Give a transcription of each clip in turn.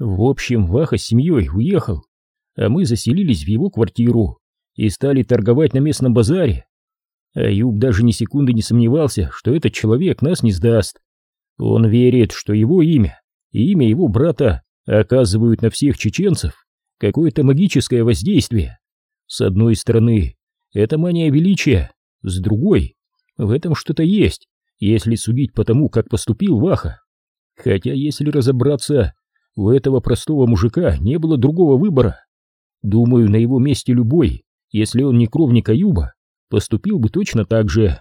В общем, Ваха с семьей уехал, а мы заселились в его квартиру и стали торговать на местном базаре. Аюб даже ни секунды не сомневался, что этот человек нас не сдаст. Он верит, что его имя и имя его брата оказывают на всех чеченцев какое-то магическое воздействие. С одной стороны, это мания величия, с другой, в этом что-то есть, если судить по тому, как поступил Ваха. Хотя, если разобраться, у этого простого мужика не было другого выбора. Думаю, на его месте любой, если он не кровник Аюба, поступил бы точно так же.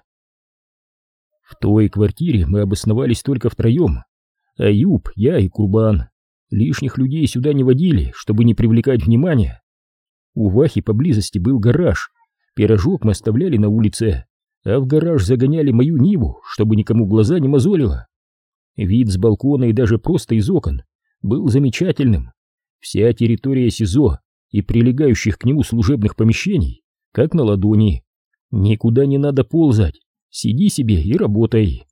В той квартире мы обосновались только втроем. Аюб, я и Курбан. Лишних людей сюда не водили, чтобы не привлекать внимания. У Вахи поблизости был гараж. Пирожок мы оставляли на улице, а в гараж загоняли мою Ниву, чтобы никому глаза не мозолило. Вид с балкона и даже просто из окон был замечательным. Вся территория СИЗО и прилегающих к нему служебных помещений, как на ладони. Никуда не надо ползать, сиди себе и работай.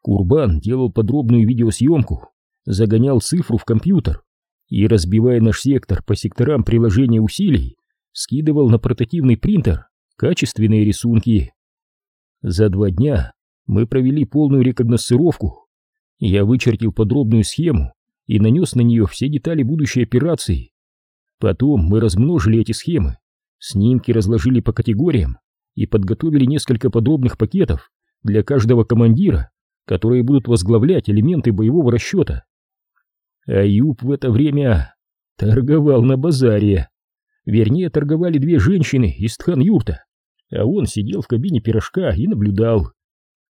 Курбан делал подробную видеосъемку, загонял цифру в компьютер и, разбивая наш сектор по секторам приложения усилий, скидывал на портативный принтер качественные рисунки. За два дня мы провели полную рекогносцировку. Я вычертил подробную схему и нанес на нее все детали будущей операции. Потом мы размножили эти схемы, снимки разложили по категориям и подготовили несколько подробных пакетов для каждого командира, которые будут возглавлять элементы боевого расчета. Аюб в это время торговал на базаре. Вернее, торговали две женщины из Тхан-Юрта а он сидел в кабине пирожка и наблюдал.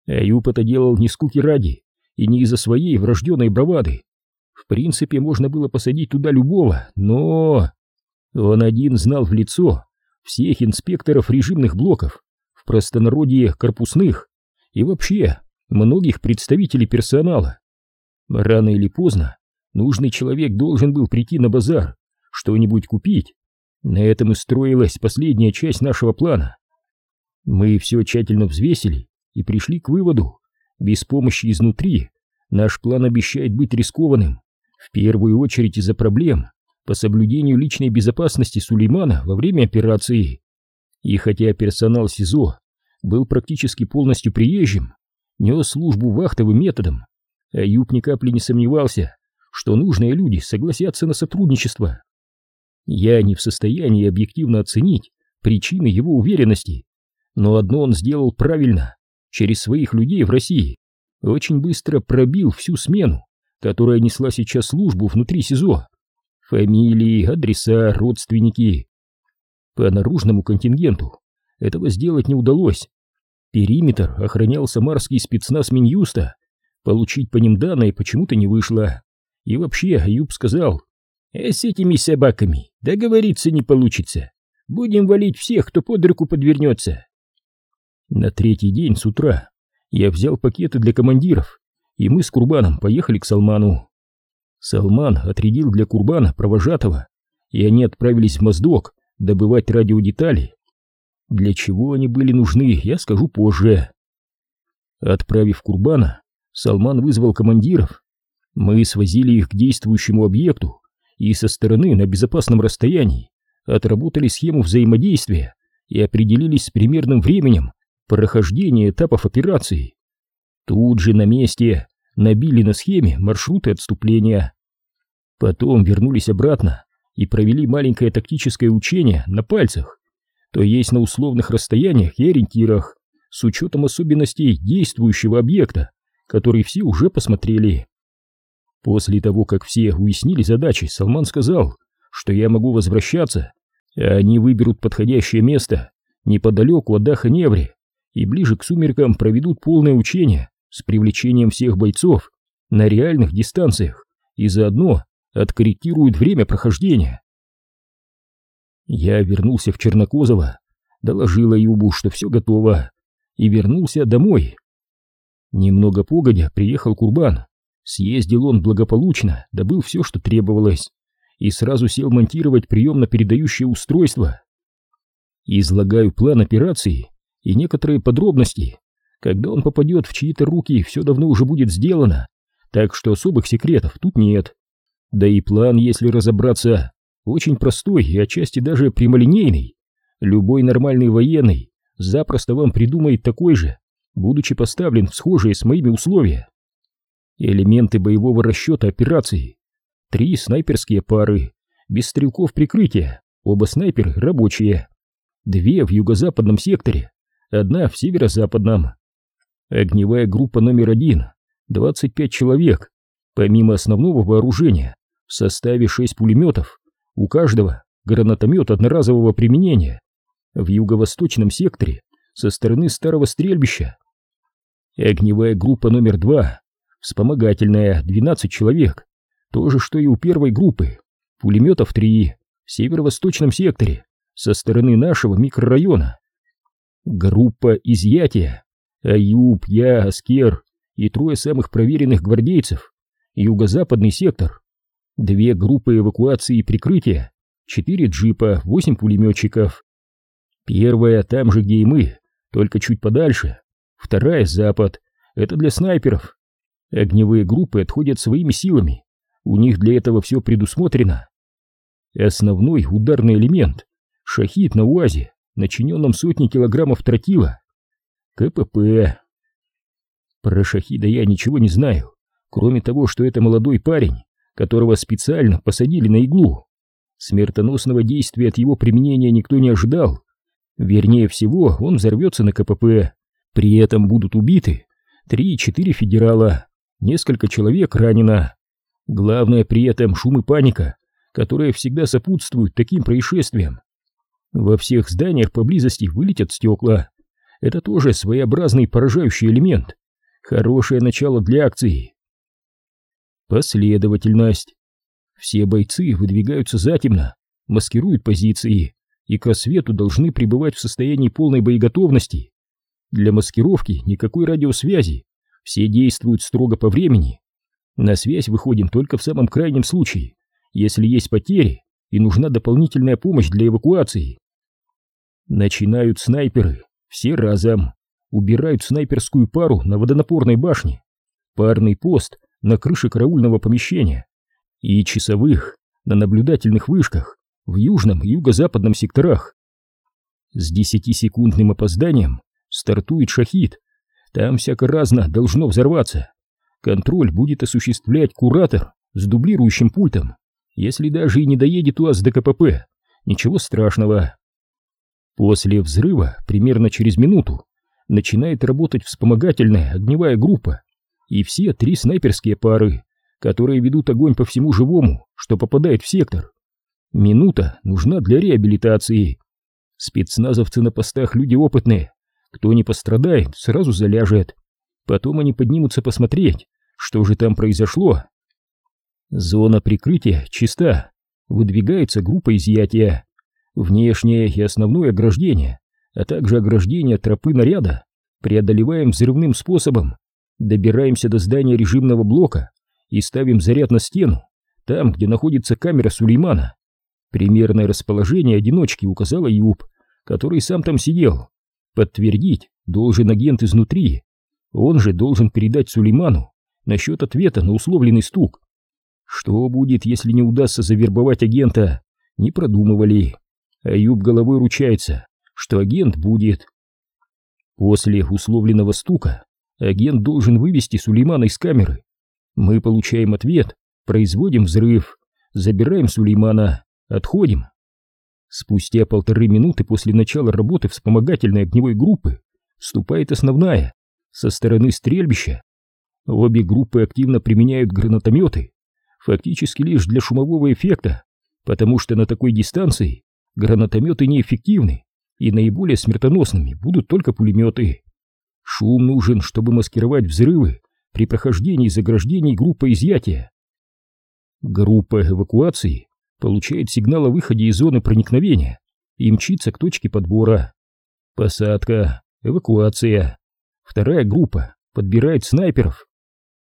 Аюб это делал не скуки ради и не из-за своей врожденной бравады. В принципе, можно было посадить туда любого, но... Он один знал в лицо всех инспекторов режимных блоков, в простонародье корпусных и вообще многих представителей персонала. Рано или поздно нужный человек должен был прийти на базар, что-нибудь купить. На этом и строилась последняя часть нашего плана. Мы все тщательно взвесили и пришли к выводу, без помощи изнутри наш план обещает быть рискованным, в первую очередь из-за проблем по соблюдению личной безопасности Сулеймана во время операции. И хотя персонал СИЗО был практически полностью приезжим, нес службу вахтовым методом, Аюб ни капли не сомневался, что нужные люди согласятся на сотрудничество. Я не в состоянии объективно оценить причины его уверенности, но одно он сделал правильно. Через своих людей в России очень быстро пробил всю смену, которая несла сейчас службу внутри СИЗО. Фамилии, адреса, родственники. По наружному контингенту этого сделать не удалось. Периметр охранял самарский спецназ Минюста. Получить по ним данные почему-то не вышло. И вообще, Аюб сказал, э, с этими собаками договориться не получится. Будем валить всех, кто под руку подвернется. На третий день с утра я взял пакеты для командиров, и мы с Курбаном поехали к Салману. Салман отрядил для Курбана провожатого, и они отправились в Моздок добывать радиодетали. Для чего они были нужны, я скажу позже. Отправив Курбана, Салман вызвал командиров. Мы свозили их к действующему объекту и со стороны на безопасном расстоянии отработали схему взаимодействия и определились с примерным временем прохождение этапов операции. Тут же на месте набили на схеме маршруты отступления. Потом вернулись обратно и провели маленькое тактическое учение на пальцах, то есть на условных расстояниях и ориентирах, с учетом особенностей действующего объекта, который все уже посмотрели. После того, как все уяснили задачи, Салман сказал, что я могу возвращаться, а они выберут подходящее место неподалеку от Даха-Неври и ближе к сумеркам проведут полное учение с привлечением всех бойцов на реальных дистанциях и заодно откорректируют время прохождения. Я вернулся в Чернокозово, доложил Аюбу, что все готово, и вернулся домой. Немного погодя приехал Курбан, съездил он благополучно, добыл все, что требовалось, и сразу сел монтировать приемно-передающее устройство. Излагаю план операции и некоторые подробности. Когда он попадет в чьи-то руки, все давно уже будет сделано, так что особых секретов тут нет. Да и план, если разобраться, очень простой и отчасти даже прямолинейный. Любой нормальный военный запросто вам придумает такой же, будучи поставлен в схожие с моими условия. Элементы боевого расчета операции. Три снайперские пары, без стрелков прикрытия, оба снайперы рабочие. Две в юго-западном секторе, одна в северо-западном. Огневая группа номер один, 25 человек, помимо основного вооружения, в составе 6 пулеметов, у каждого гранатомет одноразового применения. В юго-восточном секторе со стороны старого стрельбища. Огневая группа номер два, вспомогательная, 12 человек, то же, что и у первой группы, пулеметов 3, в северо-восточном секторе, со стороны нашего микрорайона. Группа изъятия, Аюб, я, Аскер и трое самых проверенных гвардейцев, юго-западный сектор, две группы эвакуации и прикрытия, четыре джипа, восемь пулеметчиков. Первая там же, где и мы, только чуть подальше, вторая — запад, это для снайперов. Огневые группы отходят своими силами, у них для этого все предусмотрено. Основной ударный элемент — шахид на УАЗе, начиненном сотни килограммов тротила. КПП. Про шахида я ничего не знаю, кроме того, что это молодой парень, которого специально посадили на иглу. Смертоносного действия от его применения никто не ожидал. Вернее всего, он взорвется на КПП. При этом будут убиты три-четыре федерала, несколько человек ранено. Главное при этом шум и паника, которые всегда сопутствуют таким происшествиям. Во всех зданиях поблизости вылетят стекла. Это тоже своеобразный поражающий элемент. Хорошее начало для акции. Последовательность. Все бойцы выдвигаются затемно, маскируют позиции и к рассвету должны пребывать в состоянии полной боеготовности. Для маскировки никакой радиосвязи, все действуют строго по времени. На связь выходим только в самом крайнем случае, если есть потери и нужна дополнительная помощь для эвакуации. Начинают снайперы, все разом, убирают снайперскую пару на водонапорной башне, парный пост на крыше караульного помещения и часовых на наблюдательных вышках в южном и юго-западном секторах. С десятисекундным опозданием стартует шахид. Там всяко разно должно взорваться. Контроль будет осуществлять куратор с дублирующим пультом. Если даже и не доедет УАЗ до КПП, ничего страшного. После взрыва, примерно через минуту, начинает работать вспомогательная огневая группа и все три снайперские пары, которые ведут огонь по всему живому, что попадает в сектор. Минута нужна для реабилитации. Спецназовцы на постах люди опытные. Кто не пострадает, сразу заляжет. Потом они поднимутся посмотреть, что же там произошло. Зона прикрытия чиста. Выдвигается группа изъятия. Внешнее и основное ограждение, а также ограждение тропы наряда преодолеваем взрывным способом. Добираемся до здания режимного блока и ставим заряд на стену, там, где находится камера Сулеймана. Примерное расположение одиночки указала Юб, который сам там сидел. Подтвердить должен агент изнутри. Он же должен передать Сулейману насчет ответа на условленный стук. Что будет, если не удастся завербовать агента, не продумывали. Аюб головой ручается, что агент будет. После условленного стука агент должен вывести Сулеймана из камеры. Мы получаем ответ, производим взрыв, забираем Сулеймана, отходим. Спустя полторы минуты после начала работы вспомогательной огневой группы вступает основная, со стороны стрельбища. Обе группы активно применяют гранатометы, фактически лишь для шумового эффекта, потому что на такой дистанции гранатометы неэффективны, и наиболее смертоносными будут только пулеметы. Шум нужен, чтобы маскировать взрывы при прохождении заграждений группы изъятия. Группа эвакуации получает сигнал о выходе из зоны проникновения и мчится к точке подбора. Посадка, эвакуация. Вторая группа подбирает снайперов.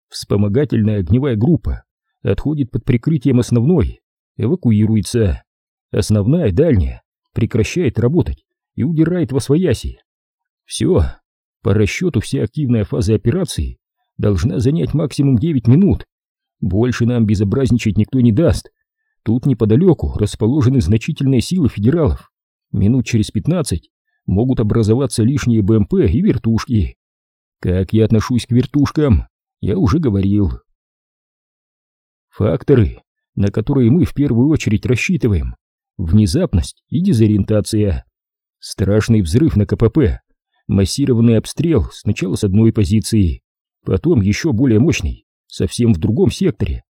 Вспомогательная огневая группа отходит под прикрытием основной, эвакуируется. Основная, дальняя, прекращает работать и удирает во свояси. Все, по расчету вся активная фаза операции должна занять максимум 9 минут. Больше нам безобразничать никто не даст. Тут неподалеку расположены значительные силы федералов. Минут через пятнадцать могут образоваться лишние БМП и вертушки. Как я отношусь к вертушкам, я уже говорил. Факторы, на которые мы в первую очередь рассчитываем. Внезапность и дезориентация. Страшный взрыв на КПП. Массированный обстрел сначала с одной позиции, потом еще более мощный, совсем в другом секторе.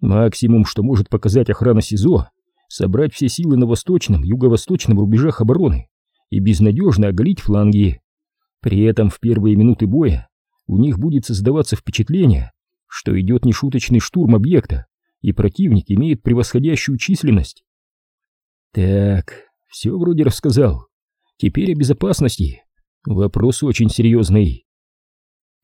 Максимум, что может показать охрана СИЗО, собрать все силы на восточном, юго-восточном рубежах обороны и безнадежно оголить фланги. При этом в первые минуты боя у них будет создаваться впечатление, что идет нешуточный штурм объекта, и противник имеет превосходящую численность. Так, все вроде рассказал. Теперь о безопасности. Вопрос очень серьезный.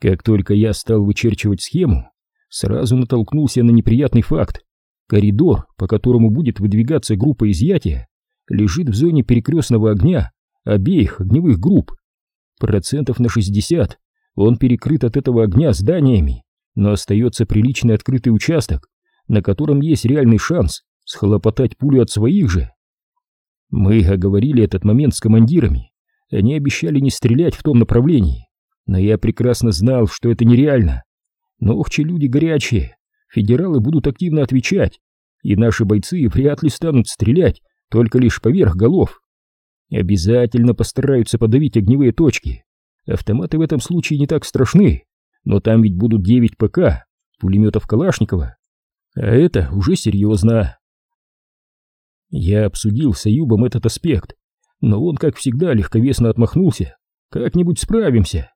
Как только я стал вычерчивать схему, сразу натолкнулся на неприятный факт. Коридор, по которому будет выдвигаться группа изъятия, лежит в зоне перекрестного огня обеих огневых групп. Процентов на 60 он перекрыт от этого огня зданиями, но остается приличный открытый участок, на котором есть реальный шанс схлопотать пулю от своих же. Мы оговорили этот момент с командирами, они обещали не стрелять в том направлении, но я прекрасно знал, что это нереально. Но охчи люди горячие, федералы будут активно отвечать, и наши бойцы вряд ли станут стрелять только лишь поверх голов. Обязательно постараются подавить огневые точки. Автоматы в этом случае не так страшны, но там ведь будут 9 ПК, пулеметов Калашникова. А это уже серьезно. Я обсудил с Аюбом этот аспект, но он, как всегда, легковесно отмахнулся. Как-нибудь справимся.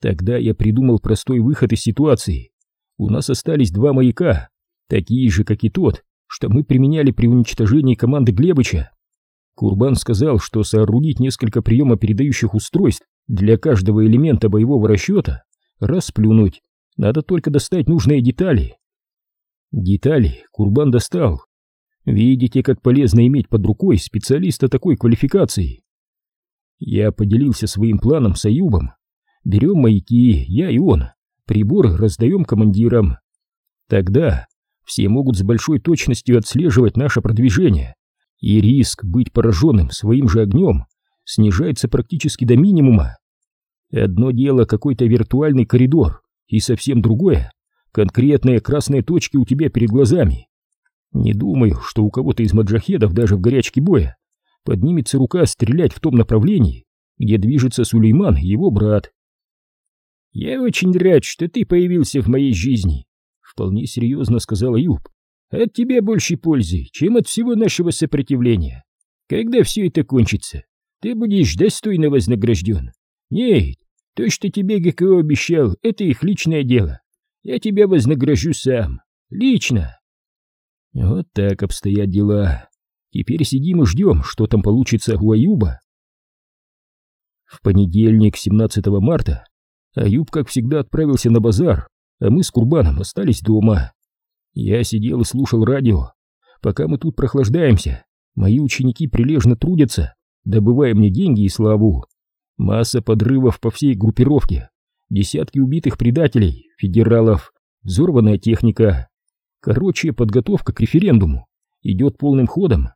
Тогда я придумал простой выход из ситуации. У нас остались два маяка, такие же, как и тот, что мы применяли при уничтожении команды Глебыча. Курбан сказал, что соорудить несколько приемопередающих устройств для каждого элемента боевого расчета, расплюнуть, надо только достать нужные детали. Детали Курбан достал. Видите, как полезно иметь под рукой специалиста такой квалификации. Я поделился своим планом с Аюбом. Берем маяки, я и он, приборы раздаем командирам. Тогда все могут с большой точностью отслеживать наше продвижение и риск быть пораженным своим же огнем снижается практически до минимума. Одно дело какой-то виртуальный коридор, и совсем другое — конкретные красные точки у тебя перед глазами. Не думаю, что у кого-то из маджахедов даже в горячке боя поднимется рука стрелять в том направлении, где движется Сулейман и его брат. «Я очень рад, что ты появился в моей жизни», — вполне серьезно сказал Юб. От тебя больше пользы, чем от всего нашего сопротивления. Когда все это кончится, ты будешь достойно вознагражден. Нет, то, что тебе ГКО обещал, это их личное дело. Я тебя вознагражу сам. Лично. Вот так обстоят дела. Теперь сидим и ждем, что там получится у Аюба. В понедельник, 17 марта, Аюб, как всегда, отправился на базар, а мы с Курбаном остались дома. Я сидел и слушал радио. Пока мы тут прохлаждаемся, мои ученики прилежно трудятся, добывая мне деньги и славу. Масса подрывов по всей группировке, десятки убитых предателей, федералов, взорванная техника. Короче, подготовка к референдуму идет полным ходом.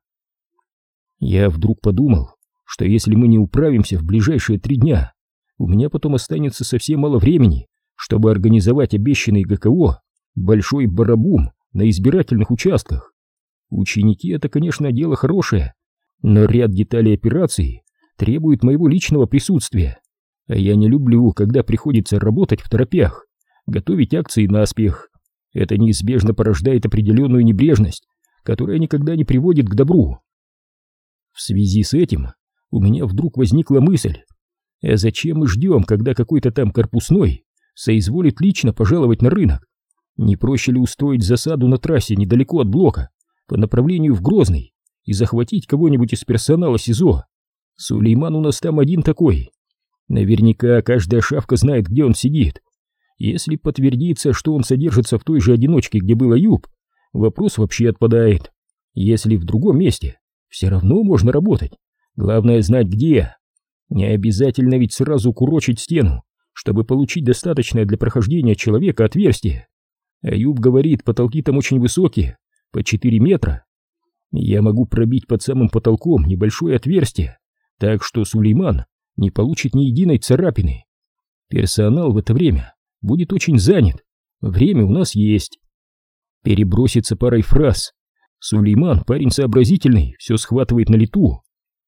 Я вдруг подумал, что если мы не управимся в ближайшие три дня, у меня потом останется совсем мало времени, чтобы организовать обещанный ГКО большой барабум на избирательных участках. Ученики это, конечно, дело хорошее, но ряд деталей операции требует моего личного присутствия. А я не люблю, когда приходится работать в торопях, готовить акции наспех. Это неизбежно порождает определенную небрежность, которая никогда не приводит к добру. В связи с этим у меня вдруг возникла мысль, а зачем мы ждем, когда какой-то там корпусной соизволит лично пожаловать на рынок? Не проще ли устроить засаду на трассе недалеко от блока, по направлению в Грозный, и захватить кого-нибудь из персонала СИЗО? Сулейман у нас там один такой. Наверняка каждая шавка знает, где он сидит. Если подтвердится, что он содержится в той же одиночке, где был Аюб, вопрос вообще отпадает. Если в другом месте, все равно можно работать. Главное знать где. Не обязательно ведь сразу курочить стену, чтобы получить достаточное для прохождения человека отверстие. Аюб говорит, потолки там очень высокие, по 4 метра. Я могу пробить под самым потолком небольшое отверстие, так что Сулейман не получит ни единой царапины. Персонал в это время будет очень занят, время у нас есть. Переброситься парой фраз. Сулейман парень сообразительный, все схватывает на лету.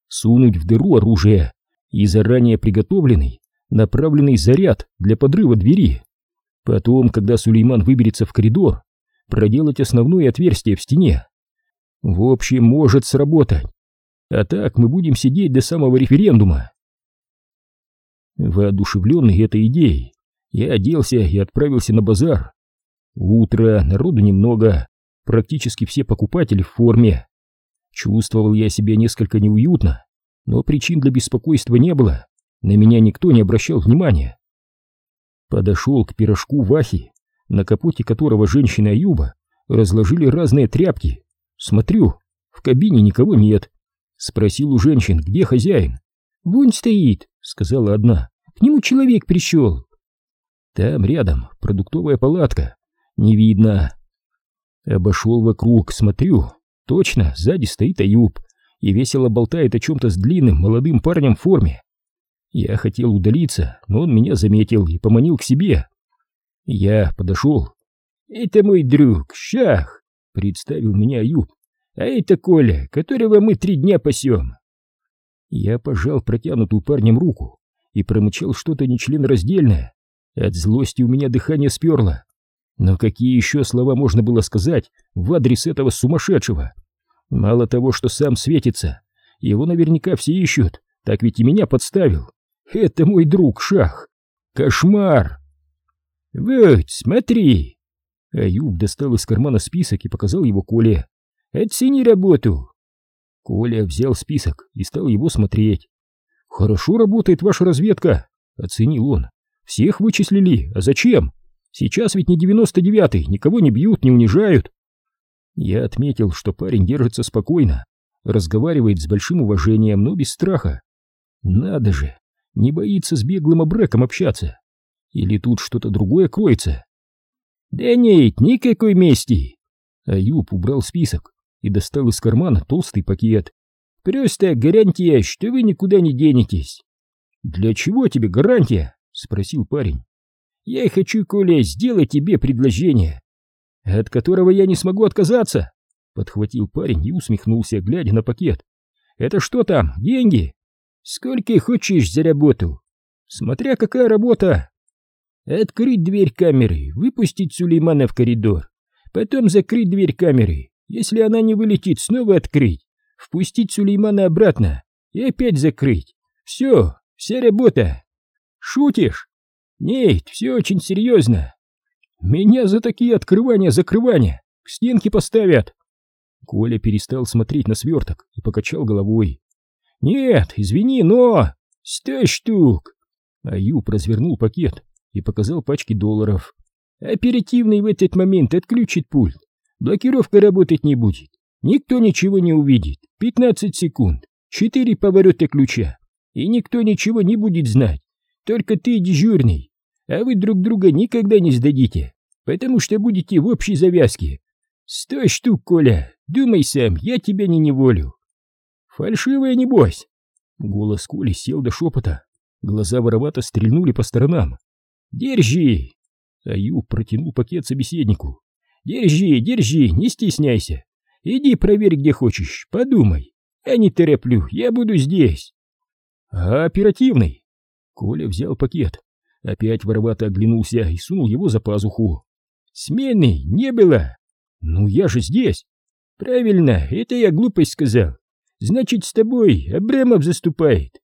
Сунуть в дыру оружие и заранее приготовленный, направленный заряд для подрыва двери. Потом, когда Сулейман выберется в коридор, проделать основное отверстие в стене. В общем, может сработать. А так мы будем сидеть до самого референдума. Воодушевленный этой идеей, я оделся и отправился на базар. Утро, народу немного, практически все покупатели в форме. Чувствовал я себя несколько неуютно, но причин для беспокойства не было, на меня никто не обращал внимания. Подошел к пирожку Вахи, на капоте которого женщина Аюба разложили разные тряпки. Смотрю, в кабине никого нет. Спросил у женщин, где хозяин. «Вон стоит», — сказала одна. «К нему человек пришел». Там рядом продуктовая палатка. Не видно. Обошел вокруг, смотрю. Точно, сзади стоит Аюб и весело болтает о чем-то с длинным молодым парнем в форме. Я хотел удалиться, но он меня заметил и поманил к себе. Я подошел. «Это мой друг, Шах», — представил меня Аюб. «А это Коля, которого мы три дня пасем». Я пожал протянутую парнем руку и промычал что-то нечленораздельное. От злости у меня дыхание сперло. Но какие еще слова можно было сказать в адрес этого сумасшедшего? Мало того, что сам светится, его наверняка все ищут, так ведь и меня подставил. Это мой друг Шах. Кошмар! Вот, смотри! Аюб достал из кармана список и показал его Коле. Оцени работу. Коля взял список и стал его смотреть. «Хорошо работает ваша разведка», — оценил он. «Всех вычислили, а зачем? Сейчас ведь не девяносто девятый, никого не бьют, не унижают». Я отметил, что парень держится спокойно, разговаривает с большим уважением, но без страха. Надо же, не боится с беглым обреком общаться. Или тут что-то другое кроется? Да нет, никакой мести. Аюб убрал список и достал из кармана толстый пакет. Просто гарантия, что вы никуда не денетесь. Для чего тебе гарантия? Спросил парень. Я хочу, Коля, сделать тебе предложение, от которого я не смогу отказаться. Подхватил парень и усмехнулся, глядя на пакет. Это что там, деньги? Сколько хочешь за работу? Смотря какая работа. Открыть дверь камеры, выпустить Сулеймана в коридор, потом закрыть дверь камеры. Если она не вылетит, снова открыть, впустить Сулеймана обратно и опять закрыть. Все, вся работа. Шутишь? Нет, все очень серьезно. Меня за такие открывания-закрывания к стенке поставят. Коля перестал смотреть на сверток и покачал головой. «Нет, извини, но... Сто штук!» Аюб развернул пакет и показал пачки долларов. «Оперативный в этот момент отключит пульт. Блокировка работать не будет. Никто ничего не увидит. 15 секунд. Четыре поворота ключа. И никто ничего не будет знать. Только ты дежурный. А вы друг друга никогда не сдадите, потому что будете в общей завязке. Сто штук, Коля. Думай сам, я тебя не неволю. «Фальшивая, небось!» Голос Коли сел до шепота. Глаза воровато стрельнули по сторонам. «Держи!» Аюб протянул пакет собеседнику. «Держи, держи, не стесняйся. Иди проверь, где хочешь, подумай. Я не тороплю, я буду здесь». «А оперативный?» Коля взял пакет, опять воровато оглянулся и сунул его за пазуху. «Смены не было!» «Ну я же здесь!» «Правильно, это я глупость сказал. Значит, с тобой Абремов заступает.